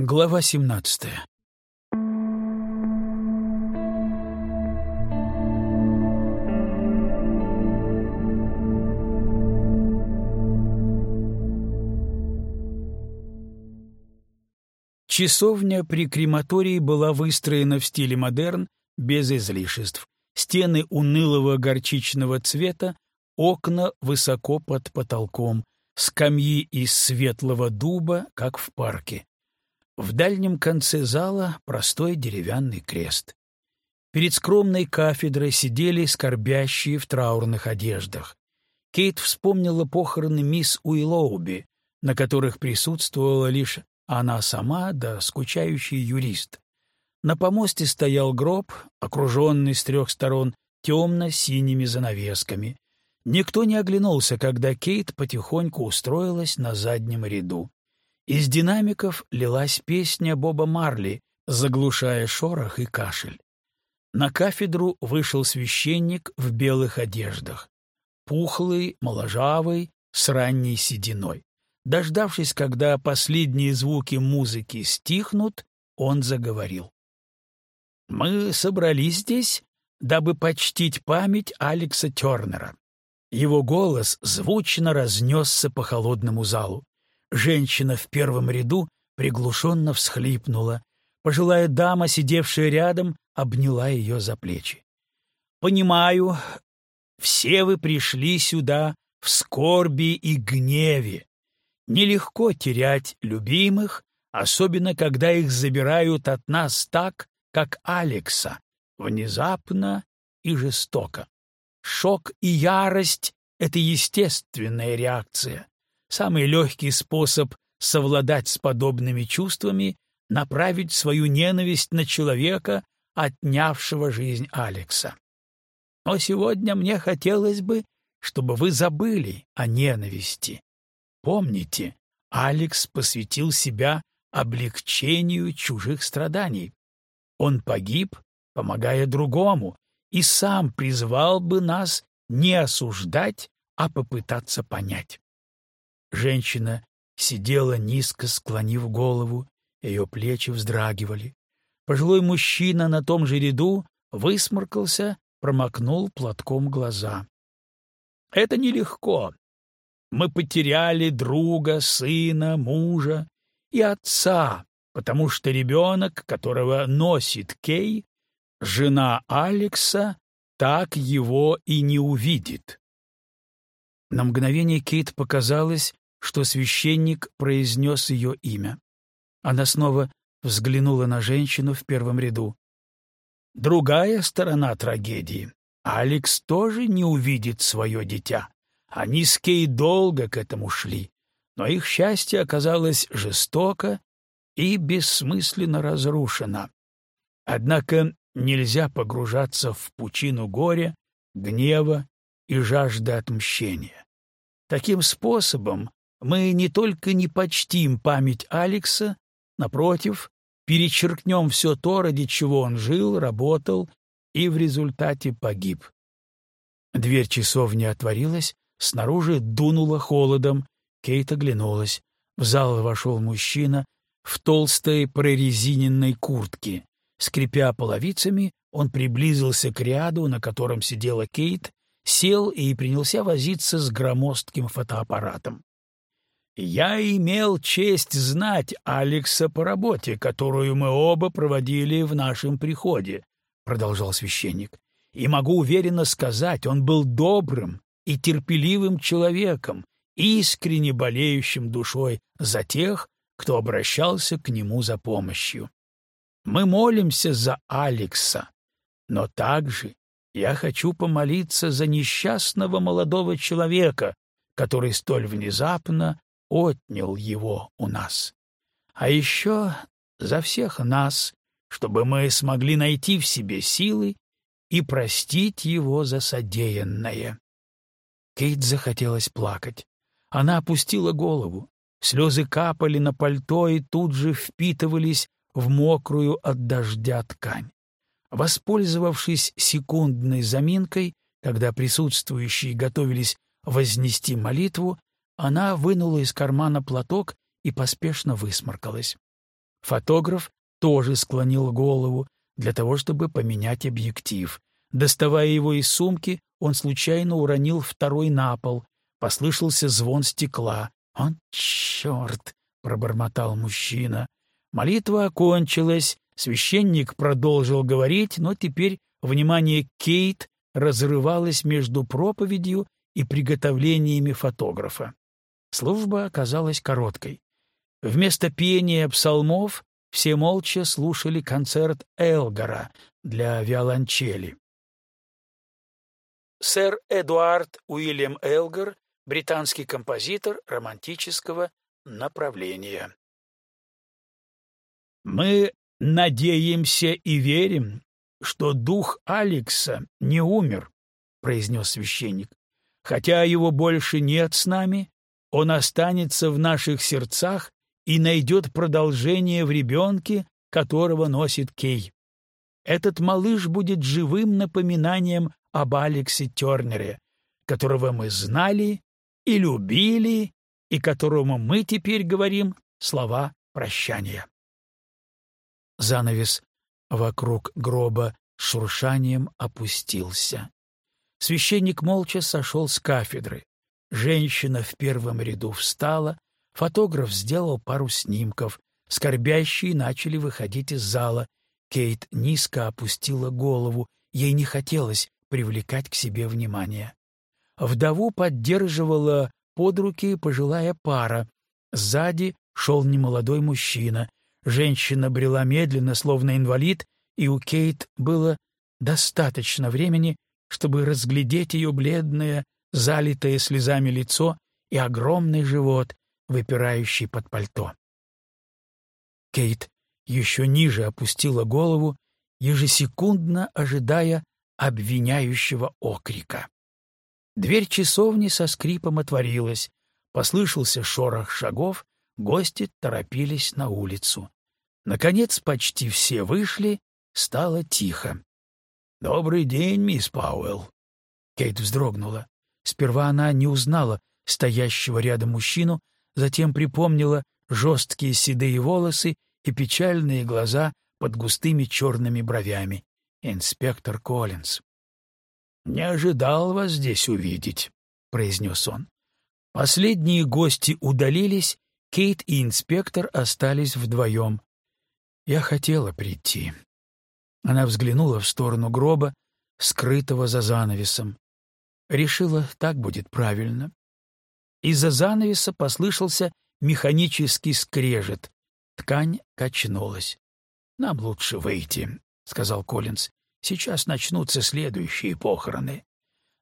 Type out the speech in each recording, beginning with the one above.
Глава 17 Часовня при крематории была выстроена в стиле модерн, без излишеств. Стены унылого горчичного цвета, окна высоко под потолком, скамьи из светлого дуба, как в парке. В дальнем конце зала простой деревянный крест. Перед скромной кафедрой сидели скорбящие в траурных одеждах. Кейт вспомнила похороны мисс Уиллоуби, на которых присутствовала лишь она сама да скучающий юрист. На помосте стоял гроб, окруженный с трех сторон темно-синими занавесками. Никто не оглянулся, когда Кейт потихоньку устроилась на заднем ряду. Из динамиков лилась песня Боба Марли, заглушая шорох и кашель. На кафедру вышел священник в белых одеждах. Пухлый, моложавый, с ранней сединой. Дождавшись, когда последние звуки музыки стихнут, он заговорил. «Мы собрались здесь, дабы почтить память Алекса Тернера». Его голос звучно разнесся по холодному залу. Женщина в первом ряду приглушенно всхлипнула. Пожилая дама, сидевшая рядом, обняла ее за плечи. «Понимаю, все вы пришли сюда в скорби и гневе. Нелегко терять любимых, особенно когда их забирают от нас так, как Алекса, внезапно и жестоко. Шок и ярость — это естественная реакция. Самый легкий способ совладать с подобными чувствами — направить свою ненависть на человека, отнявшего жизнь Алекса. Но сегодня мне хотелось бы, чтобы вы забыли о ненависти. Помните, Алекс посвятил себя облегчению чужих страданий. Он погиб, помогая другому, и сам призвал бы нас не осуждать, а попытаться понять. Женщина сидела низко, склонив голову, ее плечи вздрагивали. Пожилой мужчина на том же ряду высморкался, промокнул платком глаза. «Это нелегко. Мы потеряли друга, сына, мужа и отца, потому что ребенок, которого носит Кей, жена Алекса, так его и не увидит. На мгновение Кейт показалось, что священник произнес ее имя. Она снова взглянула на женщину в первом ряду. Другая сторона трагедии. Алекс тоже не увидит свое дитя. Они с Кей долго к этому шли, но их счастье оказалось жестоко и бессмысленно разрушено. Однако нельзя погружаться в пучину горя, гнева и жажды отмщения. Таким способом мы не только не почтим память Алекса, напротив, перечеркнем все то, ради чего он жил, работал и в результате погиб. Дверь часовни отворилась, снаружи дунуло холодом, Кейт оглянулась. В зал вошел мужчина в толстой прорезиненной куртке. Скрипя половицами, он приблизился к ряду, на котором сидела Кейт, сел и принялся возиться с громоздким фотоаппаратом. «Я имел честь знать Алекса по работе, которую мы оба проводили в нашем приходе», — продолжал священник. «И могу уверенно сказать, он был добрым и терпеливым человеком, искренне болеющим душой за тех, кто обращался к нему за помощью. Мы молимся за Алекса, но также я хочу помолиться за несчастного молодого человека, который столь внезапно отнял его у нас. А еще за всех нас, чтобы мы смогли найти в себе силы и простить его за содеянное. Кейт захотелось плакать. Она опустила голову. Слезы капали на пальто и тут же впитывались в мокрую от дождя ткань. Воспользовавшись секундной заминкой, когда присутствующие готовились вознести молитву, она вынула из кармана платок и поспешно высморкалась. Фотограф тоже склонил голову для того, чтобы поменять объектив. Доставая его из сумки, он случайно уронил второй на пол. Послышался звон стекла. «Он черт!» — пробормотал мужчина. Молитва окончилась, священник продолжил говорить, но теперь внимание Кейт разрывалось между проповедью и приготовлениями фотографа. Служба оказалась короткой. Вместо пения псалмов все молча слушали концерт Элгара для виолончели. Сэр Эдуард Уильям Элгар, британский композитор романтического направления. Мы надеемся и верим, что дух Алекса не умер, произнес священник. Хотя его больше нет с нами, он останется в наших сердцах и найдет продолжение в ребенке, которого носит Кей. Этот малыш будет живым напоминанием об Алексе Тернере, которого мы знали и любили, и которому мы теперь говорим слова прощания. Занавес вокруг гроба шуршанием опустился. Священник молча сошел с кафедры. Женщина в первом ряду встала, фотограф сделал пару снимков. Скорбящие начали выходить из зала. Кейт низко опустила голову, ей не хотелось привлекать к себе внимание. Вдову поддерживала под руки пожилая пара. Сзади шел немолодой мужчина. Женщина брела медленно, словно инвалид, и у Кейт было достаточно времени, чтобы разглядеть ее бледное, залитое слезами лицо и огромный живот, выпирающий под пальто. Кейт еще ниже опустила голову, ежесекундно ожидая обвиняющего окрика. Дверь часовни со скрипом отворилась, послышался шорох шагов, гости торопились на улицу. Наконец почти все вышли, стало тихо. «Добрый день, мисс Пауэлл!» Кейт вздрогнула. Сперва она не узнала стоящего рядом мужчину, затем припомнила жесткие седые волосы и печальные глаза под густыми черными бровями. Инспектор Коллинз. «Не ожидал вас здесь увидеть», — произнес он. Последние гости удалились, Кейт и инспектор остались вдвоем. Я хотела прийти. Она взглянула в сторону гроба, скрытого за занавесом. Решила, так будет правильно. Из-за занавеса послышался механический скрежет. Ткань качнулась. «Нам лучше выйти», — сказал Коллинз. «Сейчас начнутся следующие похороны».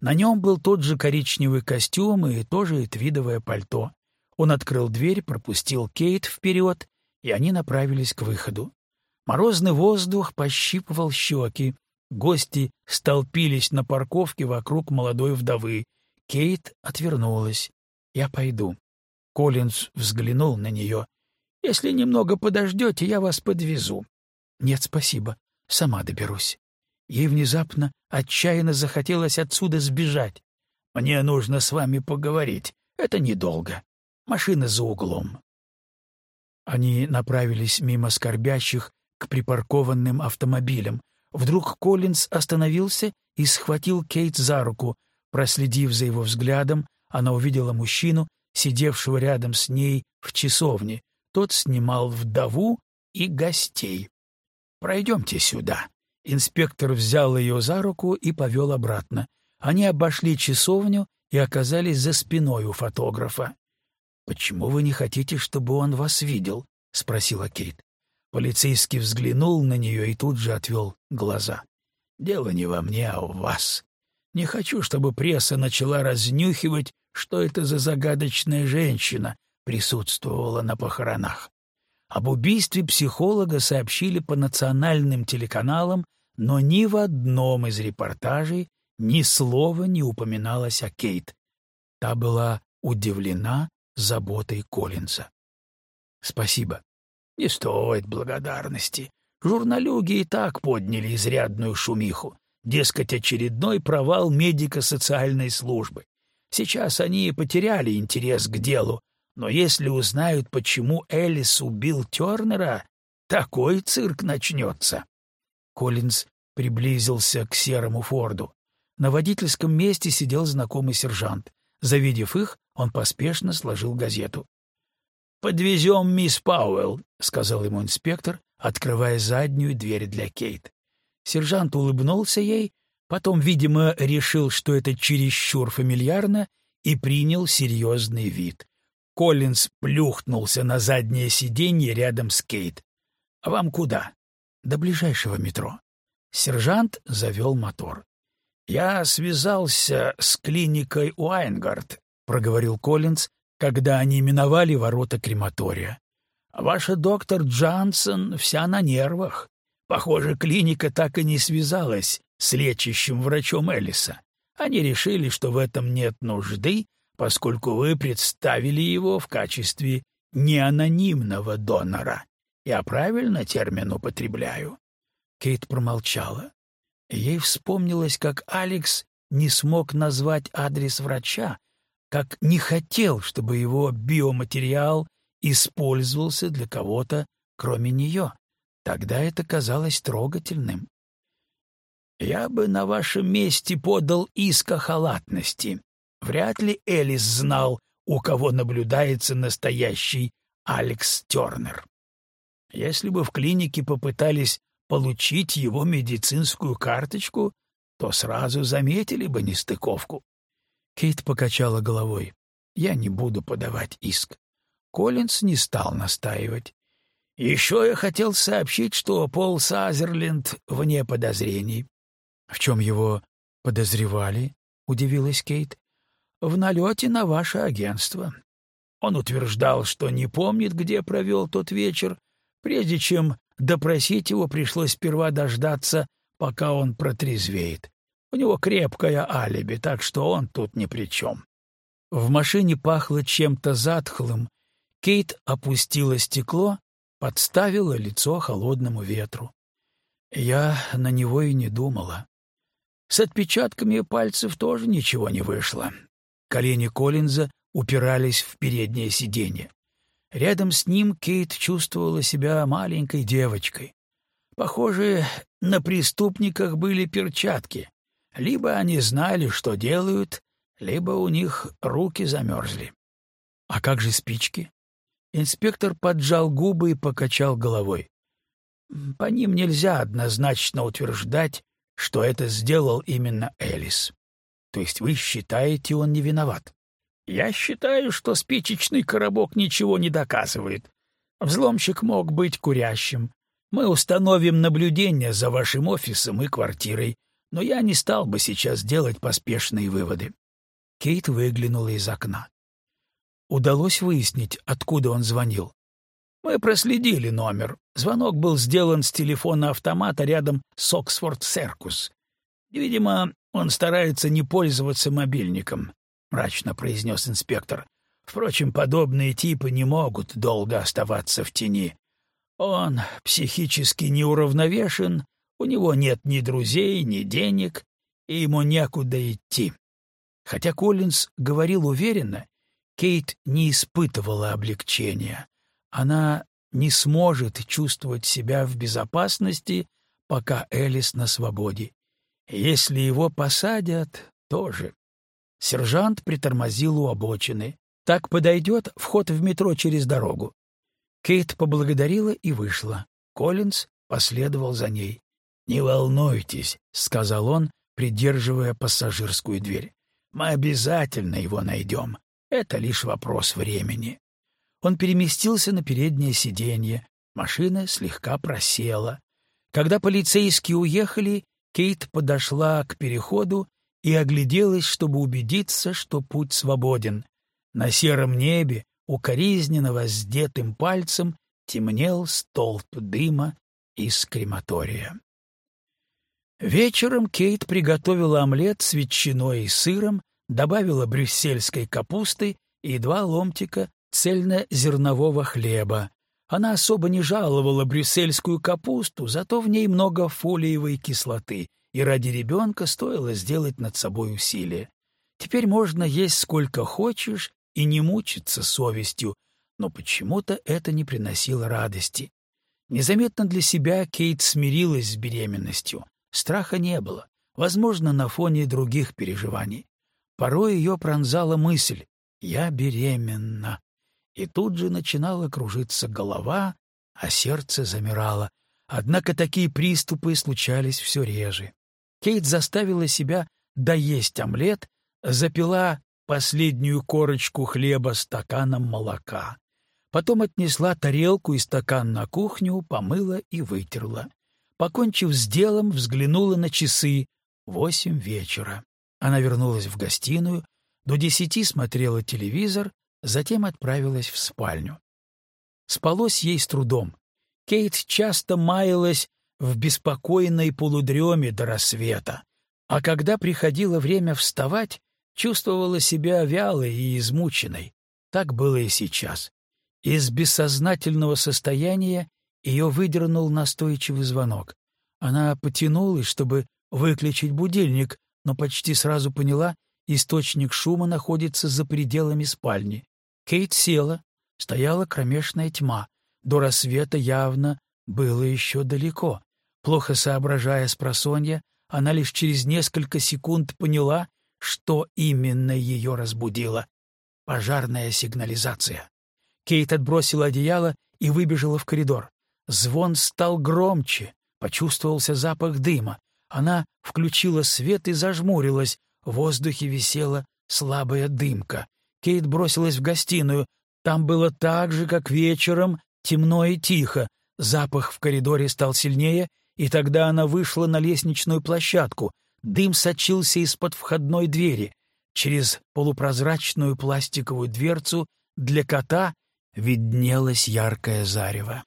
На нем был тот же коричневый костюм и тоже твидовое пальто. Он открыл дверь, пропустил Кейт вперед и они направились к выходу. Морозный воздух пощипывал щеки. Гости столпились на парковке вокруг молодой вдовы. Кейт отвернулась. «Я пойду». Коллинз взглянул на нее. «Если немного подождете, я вас подвезу». «Нет, спасибо. Сама доберусь». Ей внезапно отчаянно захотелось отсюда сбежать. «Мне нужно с вами поговорить. Это недолго. Машина за углом». Они направились мимо скорбящих к припаркованным автомобилям. Вдруг Коллинз остановился и схватил Кейт за руку. Проследив за его взглядом, она увидела мужчину, сидевшего рядом с ней в часовне. Тот снимал вдову и гостей. «Пройдемте сюда». Инспектор взял ее за руку и повел обратно. Они обошли часовню и оказались за спиной у фотографа. «Почему вы не хотите, чтобы он вас видел?» — спросила Кейт. Полицейский взглянул на нее и тут же отвел глаза. «Дело не во мне, а в вас. Не хочу, чтобы пресса начала разнюхивать, что это за загадочная женщина присутствовала на похоронах. Об убийстве психолога сообщили по национальным телеканалам, но ни в одном из репортажей ни слова не упоминалось о Кейт. Та была удивлена заботой Коллинза. «Спасибо». «Не стоит благодарности. Журналюги и так подняли изрядную шумиху. Дескать, очередной провал медико-социальной службы. Сейчас они потеряли интерес к делу, но если узнают, почему Элис убил Тернера, такой цирк начнется. Коллинз приблизился к серому Форду. На водительском месте сидел знакомый сержант. Завидев их, он поспешно сложил газету. «Подвезем мисс Пауэлл», — сказал ему инспектор, открывая заднюю дверь для Кейт. Сержант улыбнулся ей, потом, видимо, решил, что это чересчур фамильярно, и принял серьезный вид. Коллинз плюхнулся на заднее сиденье рядом с Кейт. «А вам куда?» «До ближайшего метро». Сержант завел мотор. «Я связался с клиникой Уайнгард», — проговорил Коллинз, когда они миновали ворота крематория. «Ваша доктор Джансон вся на нервах. Похоже, клиника так и не связалась с лечащим врачом Элиса. Они решили, что в этом нет нужды, поскольку вы представили его в качестве неанонимного донора. Я правильно термин употребляю?» Кейт промолчала. Ей вспомнилось, как Алекс не смог назвать адрес врача, как не хотел, чтобы его биоматериал использовался для кого-то, кроме нее. Тогда это казалось трогательным. «Я бы на вашем месте подал иск о халатности. Вряд ли Элис знал, у кого наблюдается настоящий Алекс Тернер. Если бы в клинике попытались получить его медицинскую карточку, то сразу заметили бы нестыковку. Кейт покачала головой. «Я не буду подавать иск». Коллинз не стал настаивать. «Еще я хотел сообщить, что Пол Сазерленд вне подозрений». «В чем его подозревали?» — удивилась Кейт. «В налете на ваше агентство. Он утверждал, что не помнит, где провел тот вечер, прежде чем Допросить его пришлось сперва дождаться, пока он протрезвеет. У него крепкое алиби, так что он тут ни при чем. В машине пахло чем-то затхлым. Кейт опустила стекло, подставила лицо холодному ветру. Я на него и не думала. С отпечатками пальцев тоже ничего не вышло. Колени Коллинза упирались в переднее сиденье. Рядом с ним Кейт чувствовала себя маленькой девочкой. Похоже, на преступниках были перчатки. Либо они знали, что делают, либо у них руки замерзли. А как же спички? Инспектор поджал губы и покачал головой. По ним нельзя однозначно утверждать, что это сделал именно Элис. То есть вы считаете, он не виноват? Я считаю, что спичечный коробок ничего не доказывает. Взломщик мог быть курящим. Мы установим наблюдение за вашим офисом и квартирой, но я не стал бы сейчас делать поспешные выводы. Кейт выглянула из окна. Удалось выяснить, откуда он звонил. Мы проследили номер. Звонок был сделан с телефона автомата рядом с Оксфорд Серкус. Видимо, он старается не пользоваться мобильником мрачно произнес инспектор. Впрочем, подобные типы не могут долго оставаться в тени. Он психически неуравновешен, у него нет ни друзей, ни денег, и ему некуда идти. Хотя Коллинз говорил уверенно, Кейт не испытывала облегчения. Она не сможет чувствовать себя в безопасности, пока Элис на свободе. Если его посадят, тоже. Сержант притормозил у обочины. «Так подойдет вход в метро через дорогу». Кейт поблагодарила и вышла. Коллинз последовал за ней. «Не волнуйтесь», — сказал он, придерживая пассажирскую дверь. «Мы обязательно его найдем. Это лишь вопрос времени». Он переместился на переднее сиденье. Машина слегка просела. Когда полицейские уехали, Кейт подошла к переходу и огляделась, чтобы убедиться, что путь свободен. На сером небе, укоризненно воздетым пальцем, темнел столб дыма из крематория. Вечером Кейт приготовила омлет с ветчиной и сыром, добавила брюссельской капусты и два ломтика цельнозернового хлеба. Она особо не жаловала брюссельскую капусту, зато в ней много фолиевой кислоты, и ради ребенка стоило сделать над собой усилие. Теперь можно есть сколько хочешь и не мучиться совестью, но почему-то это не приносило радости. Незаметно для себя Кейт смирилась с беременностью. Страха не было, возможно, на фоне других переживаний. Порой ее пронзала мысль «я беременна». И тут же начинала кружиться голова, а сердце замирало. Однако такие приступы случались все реже. Кейт заставила себя доесть омлет, запила последнюю корочку хлеба стаканом молока. Потом отнесла тарелку и стакан на кухню, помыла и вытерла. Покончив с делом, взглянула на часы. Восемь вечера. Она вернулась в гостиную, до десяти смотрела телевизор, затем отправилась в спальню. Спалось ей с трудом. Кейт часто маялась в беспокойной полудреме до рассвета, а когда приходило время вставать, чувствовала себя вялой и измученной. Так было и сейчас. Из бессознательного состояния ее выдернул настойчивый звонок. Она потянулась, чтобы выключить будильник, но почти сразу поняла, источник шума находится за пределами спальни. Кейт села, стояла кромешная тьма. До рассвета явно было еще далеко. Плохо соображая с просонья, она лишь через несколько секунд поняла, что именно ее разбудило. Пожарная сигнализация. Кейт отбросила одеяло и выбежала в коридор. Звон стал громче, почувствовался запах дыма. Она включила свет и зажмурилась. В воздухе висела слабая дымка. Кейт бросилась в гостиную. Там было так же, как вечером, темно и тихо. Запах в коридоре стал сильнее, и тогда она вышла на лестничную площадку. Дым сочился из-под входной двери. Через полупрозрачную пластиковую дверцу для кота виднелось яркое зарево.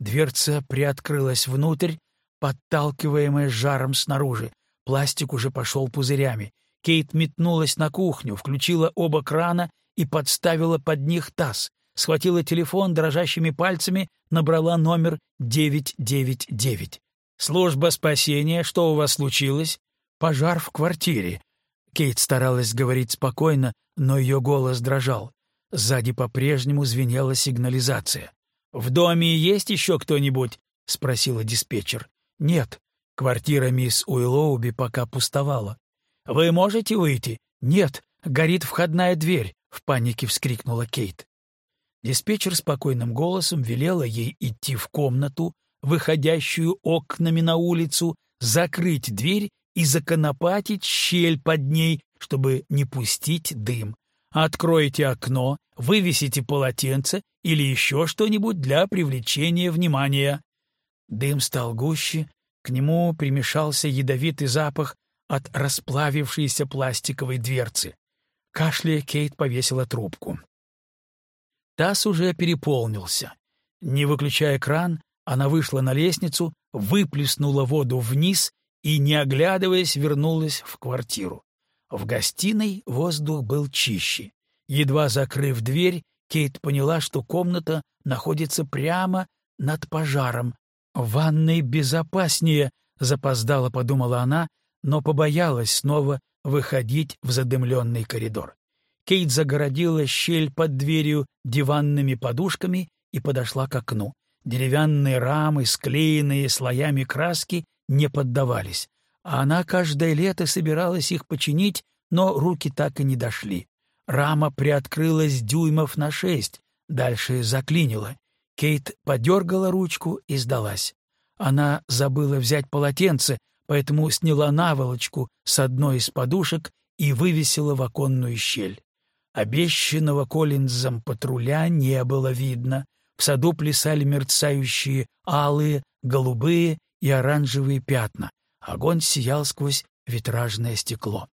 Дверца приоткрылась внутрь, подталкиваемая жаром снаружи. Пластик уже пошел пузырями. Кейт метнулась на кухню, включила оба крана и подставила под них таз. Схватила телефон дрожащими пальцами, набрала номер 999. «Служба спасения, что у вас случилось?» Пожар в квартире. Кейт старалась говорить спокойно, но ее голос дрожал. Сзади по-прежнему звенела сигнализация. «В доме есть еще кто-нибудь?» — спросила диспетчер. «Нет. Квартира мисс Уиллоуби пока пустовала». «Вы можете выйти?» «Нет. Горит входная дверь», — в панике вскрикнула Кейт. Диспетчер спокойным голосом велела ей идти в комнату, выходящую окнами на улицу, закрыть дверь и законопатить щель под ней, чтобы не пустить дым. Откройте окно, вывесите полотенце или еще что-нибудь для привлечения внимания. Дым стал гуще, к нему примешался ядовитый запах от расплавившейся пластиковой дверцы. Кашляя, Кейт повесила трубку. Таз уже переполнился. Не выключая кран, она вышла на лестницу, выплеснула воду вниз и, не оглядываясь, вернулась в квартиру. В гостиной воздух был чище. Едва закрыв дверь, Кейт поняла, что комната находится прямо над пожаром. «В ванной безопаснее», — запоздала, подумала она, но побоялась снова выходить в задымленный коридор. Кейт загородила щель под дверью диванными подушками и подошла к окну. Деревянные рамы, склеенные слоями краски, не поддавались, она каждое лето собиралась их починить, но руки так и не дошли. Рама приоткрылась дюймов на шесть, дальше заклинила. Кейт подергала ручку и сдалась. Она забыла взять полотенце, поэтому сняла наволочку с одной из подушек и вывесила в оконную щель. Обещанного Коллинзом патруля не было видно. В саду плясали мерцающие алые, голубые и оранжевые пятна. Огонь сиял сквозь витражное стекло.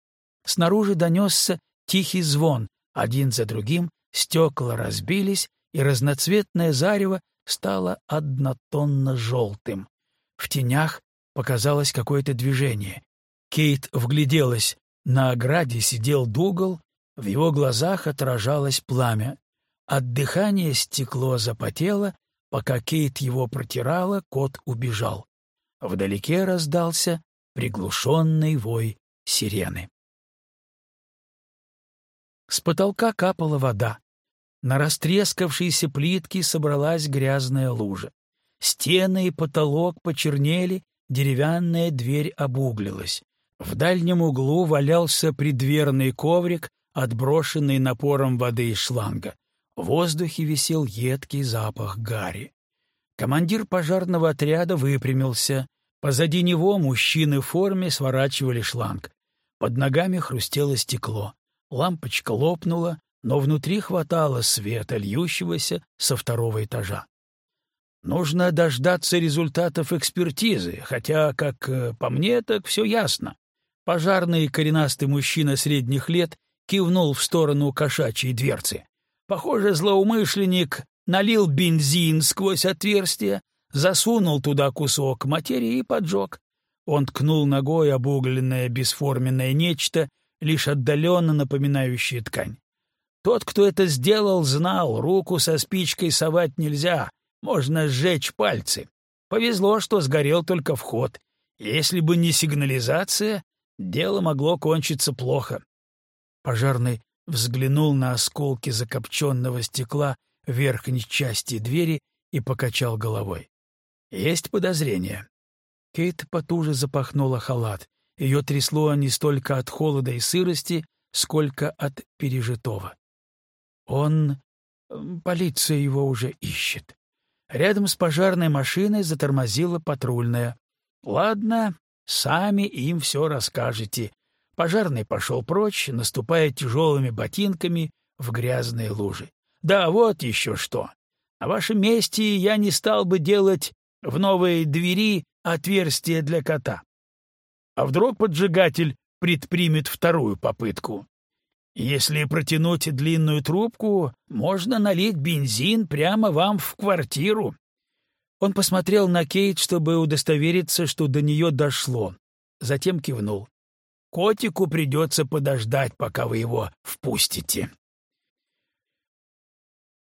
Снаружи донесся тихий звон. Один за другим стекла разбились, и разноцветное зарево стало однотонно-желтым. В тенях показалось какое-то движение. Кейт вгляделась. На ограде сидел Дугал, в его глазах отражалось пламя. От дыхания стекло запотело, пока Кейт его протирала, кот убежал. Вдалеке раздался приглушенный вой сирены. С потолка капала вода. На растрескавшейся плитке собралась грязная лужа. Стены и потолок почернели, деревянная дверь обуглилась. В дальнем углу валялся преддверный коврик, отброшенный напором воды из шланга. В воздухе висел едкий запах гари. Командир пожарного отряда выпрямился. Позади него мужчины в форме сворачивали шланг. Под ногами хрустело стекло. Лампочка лопнула, но внутри хватало света, льющегося со второго этажа. Нужно дождаться результатов экспертизы, хотя, как э, по мне, так все ясно. Пожарный коренастый мужчина средних лет кивнул в сторону кошачьей дверцы. Похоже, злоумышленник налил бензин сквозь отверстие, засунул туда кусок материи и поджег. Он ткнул ногой обугленное бесформенное нечто, лишь отдаленно напоминающее ткань. Тот, кто это сделал, знал, руку со спичкой совать нельзя, можно сжечь пальцы. Повезло, что сгорел только вход. Если бы не сигнализация, дело могло кончиться плохо. Пожарный взглянул на осколки закопченного стекла верхней части двери и покачал головой. Есть подозрение. Кейт потуже запахнула халат. Ее трясло не столько от холода и сырости, сколько от пережитого. Он... Полиция его уже ищет. Рядом с пожарной машиной затормозила патрульная. «Ладно, сами им все расскажете». Пожарный пошел прочь, наступая тяжелыми ботинками в грязные лужи. «Да вот еще что. На вашем месте я не стал бы делать в новой двери отверстие для кота. А вдруг поджигатель предпримет вторую попытку? Если протянуть длинную трубку, можно налить бензин прямо вам в квартиру. Он посмотрел на Кейт, чтобы удостовериться, что до нее дошло. Затем кивнул. Котику придется подождать, пока вы его впустите.